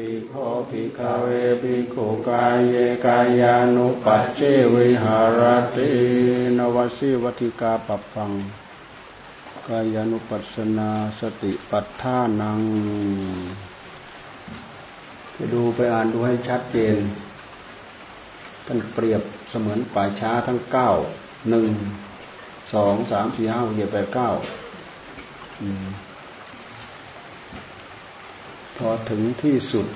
ปิโคภิกเวภิกขุกายเยกายานุปัสสิวิหารตินวสิวัติกาปปังกายานุปัสนาสติปัฏฐานัง ไปดูไปอ่านดูให้ชัดเจนท่านเปรียบเสมือนป่าช้าทั้งเก้าหนึ่งสองสามสี่ห้าหกเจ็ดแปดเก้า พอถึงที่สุด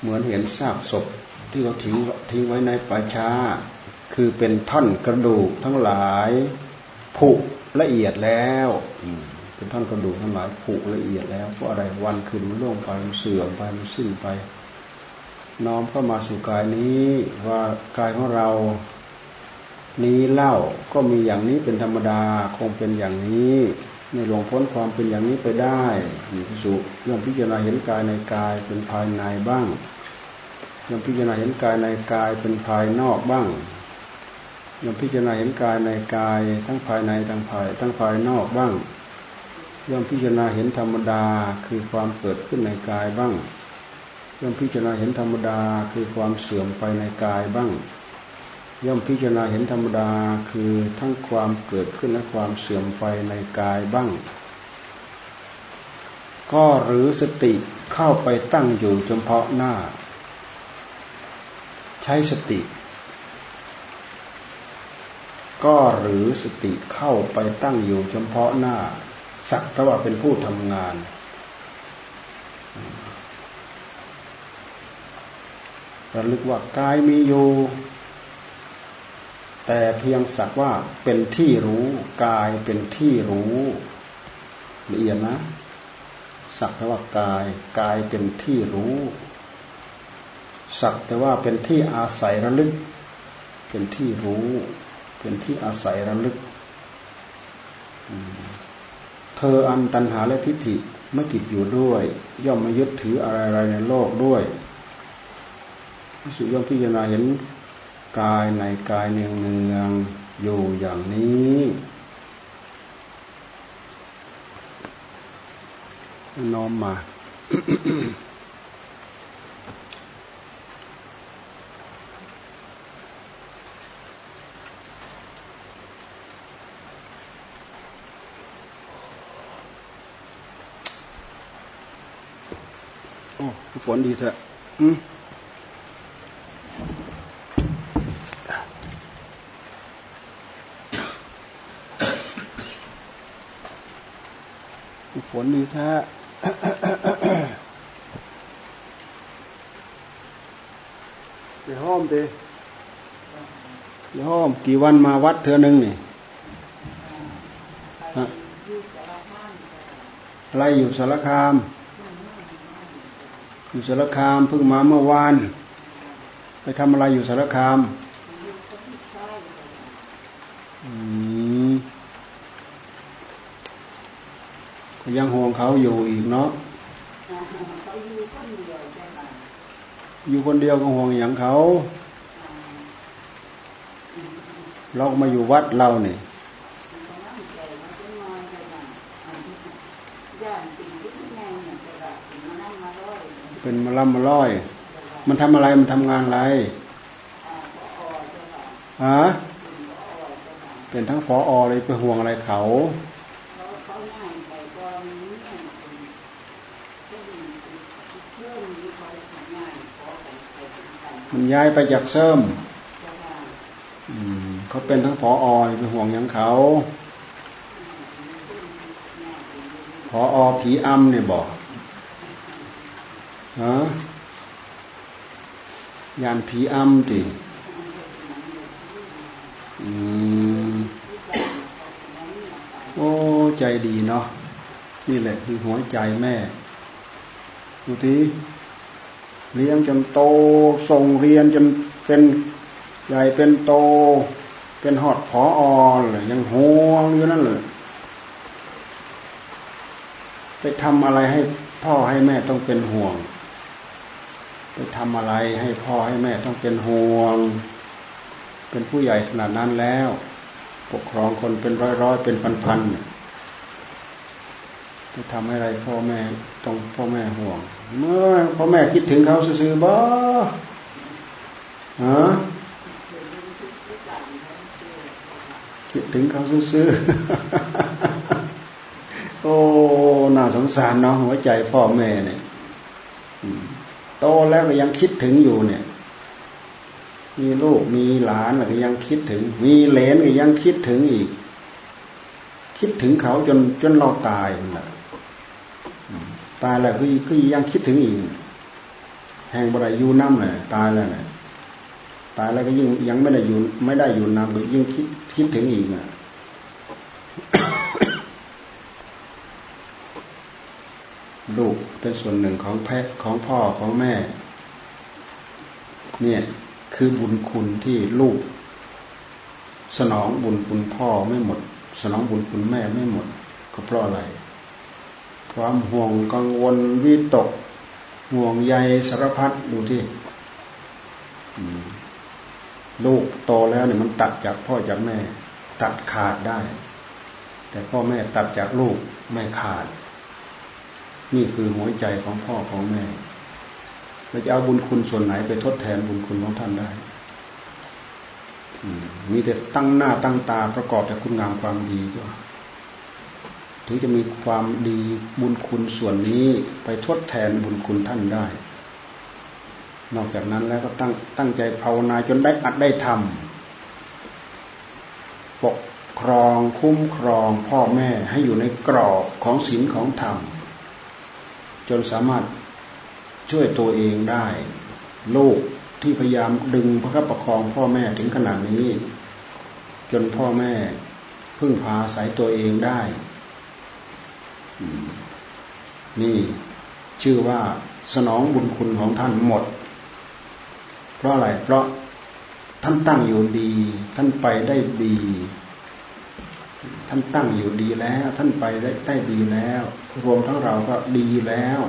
เหมือนเห็นซากศพที่เขาทิ้งทิ้งไว้ในป่าช้า คือเป็นท่อนกระดูกทั้งหลายผุละเอียดแล้วเป็นท่อนกระดูกทั้งหลายผุละเอียดแล้วเพราะอะไรวันคืนมันล่วงไปมันเสื่อมไปมันสิ้นไป น้อมเข้ามาสู่กายนี้ว่ากายของเรานี้เล่าก็มีอย่างนี้เป็นธรรมดาคงเป็นอย่างนี้ ไม่หลงพ้นความเป็นอย่างนี้ไปได้มีพิสุย่อมพิจารณาเห็นกายในกายเป็นภายในบ้างย่อมพิจารณาเห็นกายในกายเป็นภายนอกบ้างย่อมพิจารณาเห็นกายในกายทั้งภายในทั้งภายทั้งภายนอกบ้างย่อมพิจารณาเห็นธรรมดาคือความเกิดขึ้นในกายบ้างย่อมพิจารณาเห็นธรรมดาคือความเสื่อมไปในกายบ้าง ย่อมพิจารณาเห็นธรรมดาคือทั้งความเกิดขึ้นและความเสื่อมไปในกายบ้าง ก็หรือสติเข้าไปตั้งอยู่เฉพาะหน้า ใช้สติ ก็หรือสติเข้าไปตั้งอยู่เฉพาะหน้า สักทว่าเป็นผู้ทำงานระลึกว่ากายมีอยู่ แต่เพียงสักว่าเป็นที่รู้กายเป็นที่รู้ละเอียดนะ สักแต่ว่ากายกายเป็นที่รู้ สักแต่ว่าเป็นที่อาศัยระลึก เป็นที่รู้ เป็นที่อาศัยระลึกเธออันตันหาและทิฏฐิไม่ติดอยู่ด้วย ย่อมไม่ยึดถืออะไรๆในโลกด้วยสุย่อมพิจารณาเห็น กายในกายเนืองเนืองอยู่อย่างนี้ น้อมมาโอ้ฝนดีแท้อืม ฝนดีแท้ไปห้อมดิไปห้อมกี่วันมาวัดเธอหนึ่งนี่อะไรอยู่สารคาม อยู่สารคามเพิ่งมาเมื่อวาน ไปทำอะไรอยู่สารคาม ยังห่วงเขาอยู่อีกเนาะอยู่คนเดียวก็ห่วงอย่างเขา เรามาอยู่วัดเราเนี่ยเป็นมาล่ำมาล่อย มันทำอะไรมันทำงานอะไรฮะเป็นทั้งฟออเลยไปห่วงอะไรเขา มันย้ายไปจากเสริมเขาเป็นทั้งผออเป็นห่วงยังเขาผออผีอ้ำเนี่ยบอกฮะยานผีอ้ำดิโอ้ใจดีเนาะนี่แหละคือหัวใจแม่ดูที เลี้ยงจนโตส่งเรียนจนเป็นใหญ่เป็นโต เป็นหอดพออเลยยังห่วงอยู่นั่นเลยไปทำอะไรให้พ่อให้แม่ต้องเป็นห่วง ไปทำอะไรให้พ่อให้แม่ต้องเป็นห่วง เป็นผู้ใหญ่ขนาดนั้นแล้ว ปกครองคนเป็นร้อยร้อยเป็นพันพั จะทำให้อะไรพ่อแม่ต้องพ่อแม่ห่วง เมื่อพ่อแม่คิดถึงเขาซื่อๆบ่ฮะคิดถึงเขาซื่อๆโอ้น่าสงสารเนาะหัวใจพ่อแม่เนี่ยโตแล้วก็ยังคิดถึงอยู่เนี่ย มีลูกมีหลานก็ยังคิดถึง มีเหลนก็ยังคิดถึงอีก คิดถึงเขาจนจนเราตายนั่นแหละ ตายแล้วก็ก็ยังคิดถึงอีก แห่งบรายยูน้ำเลยตายแล้วเนี่ยตายแล้วก็ยิ่งยังไม่ได้อยู่ไม่ได้อยู่น้ำก็ยิ่งคิดคิดถึงอีกอะลูกเป็นส่วนหนึ่งของแพะของพ่อของแม่ เนี่ยคือบุญคุณที่ลูก สนองบุญคุณพ่อไม่หมด สนองบุญคุณแม่ไม่หมด ก็เพราะอะไร ความห่วงกังวลวิตก ห่วงใยสารพัดดูที่ลูกโตแล้วเนี่ยมันตัดจากพ่อจากแม่ ตัดขาดได้ แต่พ่อแม่ตัดจากลูกไม่ขาด นี่คือหัวใจของพ่อของแม่เราจะเอาบุญคุณส่วนไหนไปทดแทนบุญคุณของท่านได้มีแต่ตั้งหน้าตั้งตาประกอบแต่คุณงามความดีด้วย ถึงจะมีความดีบุญคุณส่วนนี้ไปทดแทนบุญคุณท่านได้ นอกจากนั้นแล้วก็ตั้งตั้งใจภาวนาจนได้อัดได้ทำปกครองคุ้มครองพ่อแม่ให้อยู่ในกรอบของศีลของธรรม จนสามารถช่วยตัวเองได้ลูกที่พยายามดึงพระคับประคองพ่อแม่ถึงขนาดนี้ จนพ่อแม่พึ่งพาสายตัวเองได้ นี่ชื่อว่าสนองบุญคุณของท่านหมด เพราะอะไร เพราะท่านตั้งอยู่ดี ท่านไปได้ดี ท่านตั้งอยู่ดีแล้ว ท่านไปได้ได้ดีแล้ว รวมทั้งเราก็ดีแล้ว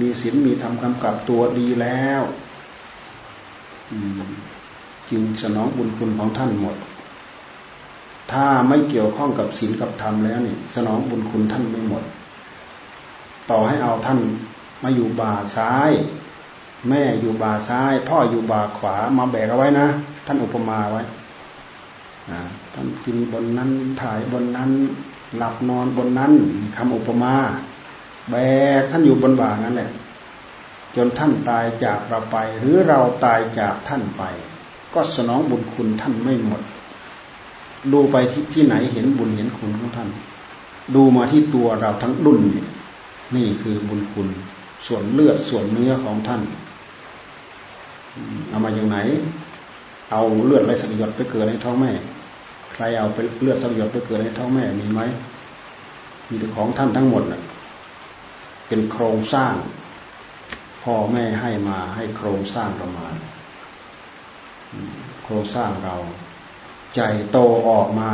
มีศีลมีธรรมกำกับตัวดีแล้วจึงสนองบุญคุณของท่านหมด ถ้าไม่เกี่ยวข้องกับศีลกับธรรมแล้วนี่สนองบุญคุณท่านไม่หมด ต่อให้เอาท่านมาอยู่บ่าซ้าย แม่อยู่บ่าซ้าย พ่ออยู่บ่าขวามาแบกเอาไว้นะ ท่านอุปมาไว้ท่านกินบนนั้นถ่ายบนนั้น หลับนอนบนนั้นคำอุปมาแบกท่านอยู่บนบ่านั้นแหละจนท่านตายจากเราไป หรือเราตายจากท่านไป ก็สนองบุญคุณท่านไม่หมด ดูไปที่ที่ไหนเห็นบุญเห็นคุณของท่าน ดูมาที่ตัวเราทั้งดุนนี่นี่คือบุญคุณ ส่วนเลือดส่วนเนื้อของท่านเอามาอย่างไหน เอาเลือดไรสักหยดไปเกิดในท้องแม่ ใครเอาไปเลือดสักหยดไปเกิดในท้องแม่มีไหมมีแต่ของท่านทั้งหมดนะเป็นโครงสร้างพ่อแม่ให้มาให้โครงสร้างเรามาณโครงสร้างเรา ใจโตออกมา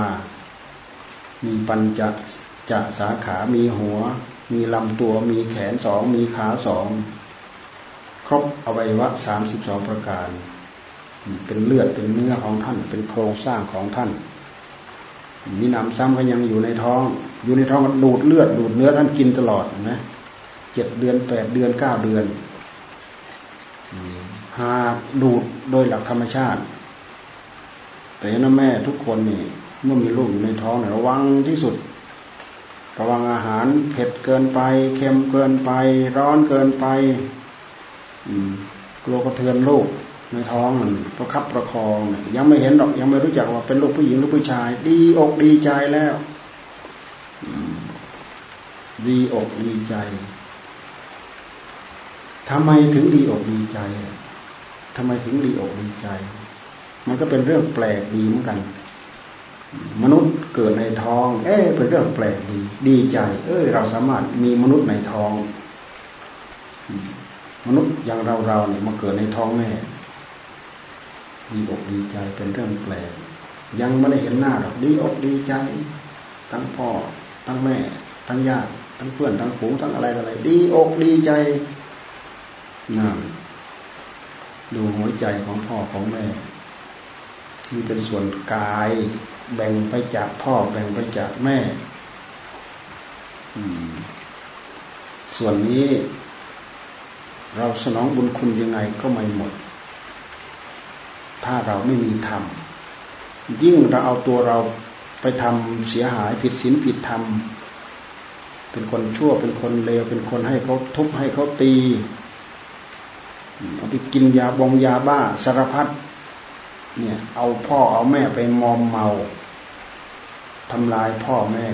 มีปัญจจะสาขา มีหัว มีลำตัว มีแขนสอง มีขาสอง ครบอวัยวะสามสิบสองประการ เป็นเลือด เป็นเนื้อของท่าน เป็นโครงสร้างของท่าน มีน้ำซ้ำก็ยังอยู่ในท้อง อยู่ในท้องก็ดูดเลือด ดูดเนื้อท่านกินตลอดนะเจ็ดเดือนแปดเดือนเก้าเดือนหากดูดโดยหลักธรรมชาติ แต่นแม่ทุกคนนี่เมื่อมีลูกอยู่ในท้องเนี่ยระวังที่สุด ระวังอาหารเผ็ดเกินไป เค็มเกินไป ร้อนเกินไปกลัวกระเทือนลูกในท้องมันประคับประคอง ยังไม่เห็นหรอกยังไม่รู้จักว่าเป็นลูกผู้หญิงลูกผู้ชาย ดีอกดีใจแล้วดีอกดีใจทำไมถึงดีอกดีใจทำไมถึงดีอกดีใจ มันก็เป็นเรื่องแปลกดีเหมือนกัน มนุษย์เกิดในท้อง เอ๊เป็นเรื่องแปลกดี ดีใจ เอ้ยเราสามารถมีมนุษย์ในท้อง มนุษย์อย่างเราเราเนี่ยมาเกิดในท้องแม่ดีอกดีใจเป็นเรื่องแปลก ยังไม่ได้เห็นหน้าหรอกดีอกดีใจ ทั้งพ่อ ทั้งแม่ ทั้งญาติทั้งเพื่อนทั้งฝูงทั้งอะไรอะไร ดีอกดีใจนั่นดูหัวใจของพ่อของแม่ ที่เป็นส่วนกาย แบ่งไปจากพ่อ แบ่งไปจากแม่ส่วนนี้ เราสนองบุญคุณยังไงก็ไม่หมด ถ้าเราไม่มีธรรมยิ่งเราเอาตัวเราไปทำเสียหายผิดศีลผิดธรรมเป็นคนชั่วเป็นคนเลวเป็นคนให้เขาทุบให้เขาตีเอาไปกินยาบองยาบ้าสารพัด เนี่ย เอาพ่อเอาแม่ไปมอมเมาทำลายพ่อแม่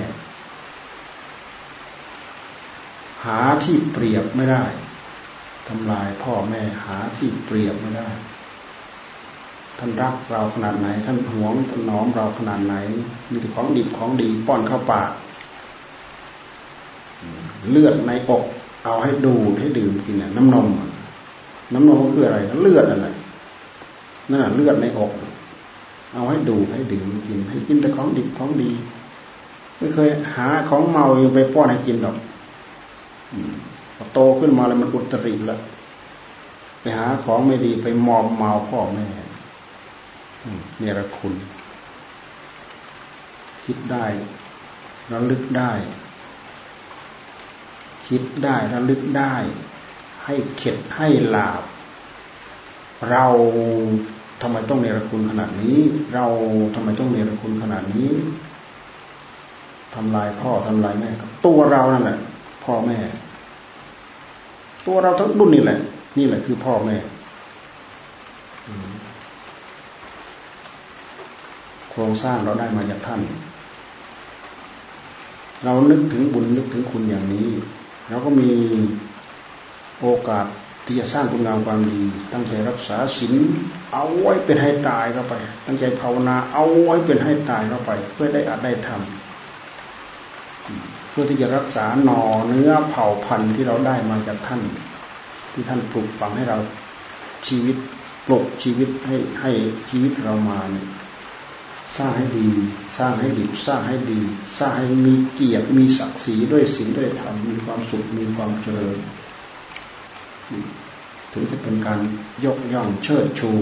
หาที่เปรียบไม่ได้ทำลายพ่อแม่หาที่เปรียบไม่ได้ ท่านรักเราขนาดไหน ท่านหวงท่านน้อมเราขนาดไหน มีแต่ของดิบของดีป้อนเข้าปากเลือดในอก เอาให้ดูให้ดื่มกินเนี่ยน้ำนม น้ำนมก็คืออะไร เลือดอะไร นั่นแหะเลือดในอก เอาให้ดูให้ดื่มกิน ให้กินแต่ของดิบของดี ไม่เคยหาของเมาไปป้อนให้กินหรอกพอโตขึ้นมาแล้วมันอุตริแล้วไปหาของไม่ดีไปมอมเมาพ่อแม่เนี่ยระคุณ คิดได้ระลึกได้ คิดได้ระลึกได้ ให้เข็ดให้หลาบ เราทำไมต้องเนรคุณขนาดนี้ เราทำไมต้องเนรคุณขนาดนี้ทำลายพ่อทำลายแม่ตัวเรานั่นแหละ พ่อแม่ ตัวเราทั้งรุ่นนี่แหละ นี่แหละคือพ่อแม่โครงสร้างเราได้มาจากท่าน เรานึกถึงบุญนึกถึงคุณอย่างนี้ เราก็มีโอกาส ที่จะสร้างคุณงามความดี ตั้งใจรักษาศีลเอาไว้เป็นให้ตายเข้าไป ตั้งใจภาวนาเอาไว้เป็นให้ตายเข้าไป เพื่อได้อาจได้ทำเพื่อที่จะรักษาหนอเนื้อเผ่าพันธุ์ที่เราได้มาจากท่าน ที่ท่านปลูกฝังให้เราชีวิตปลุกชีวิตให้ให้ชีวิตเรามาเนี่ยสร้างให้ดี สร้างให้ดีสร้างให้ดี สร้างให้มีเกียรติมีศักดิ์ศรีด้วยศีลด้วยธรรมมีความสุขมีความเจริญ ถึงจะเป็นการยกย่องเชิดชู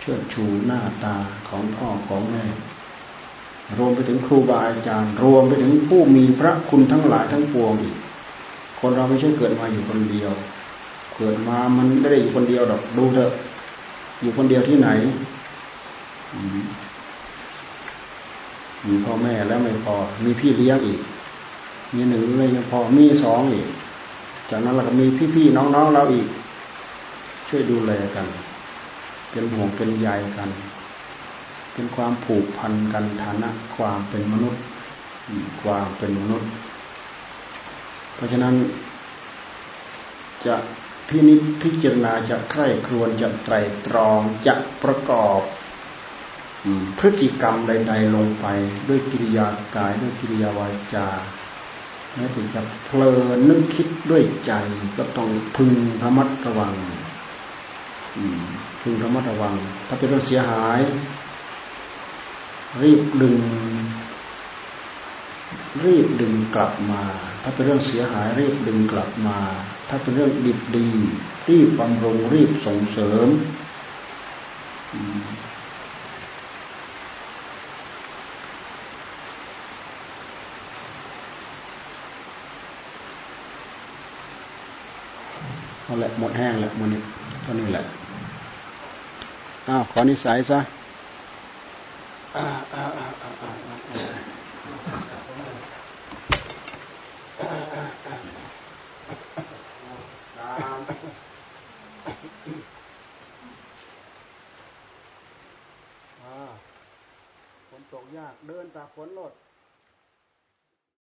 เชิดชูหน้าตาของพ่อของแม่ รวมไปถึงครูบาอาจารย์ รวมไปถึงผู้มีพระคุณทั้งหลายทั้งปวงอีกคนเราไม่ใช่เกิดมาอยู่คนเดียว เกิดมามันไม่ได้อยู่คนเดียวดอกดูเถอะ อยู่คนเดียวที่ไหนมีพ่อแม่แล้วไม่พอ มีพี่เลี้ยงอีก มีหนึ่งเลยยังพอ มีสองอีก จากนั้นเราก็มีพี่ๆน้องๆเราอีก ช่วยดูแลกัน เป็นห่วงเป็นใยกัน เป็นความผูกพันกันฐานะความเป็นมนุษย์ความเป็นมนุษย์ เพราะฉะนั้น จะพินิจพิจารณาจะใคร่ครวญจะไตรตรองจะประกอบพฤติกรรมใด ๆ ลงไป ด้วยกิริยากายด้วยกิริยาวาจา แม้ถึงจะเพลินนึกคิดด้วยใจ ก็ต้องพึงระมัดระวังพึงระมัดระวัง ถ้าเป็นเรื่องเสียหาย รีบดึง รีบดึงกลับมา ถ้าเป็นเรื่องเสียหาย รีบดึงกลับมา ถ้าเป็นเรื่องดีดี รีบบำรุงรีบส่งเสริม เอาแหละหมดแห้งแล้วมันนี่ก็นี่แหละอ้าวขอนิสัยซะฝนตกยาก เดินตากฝนหลด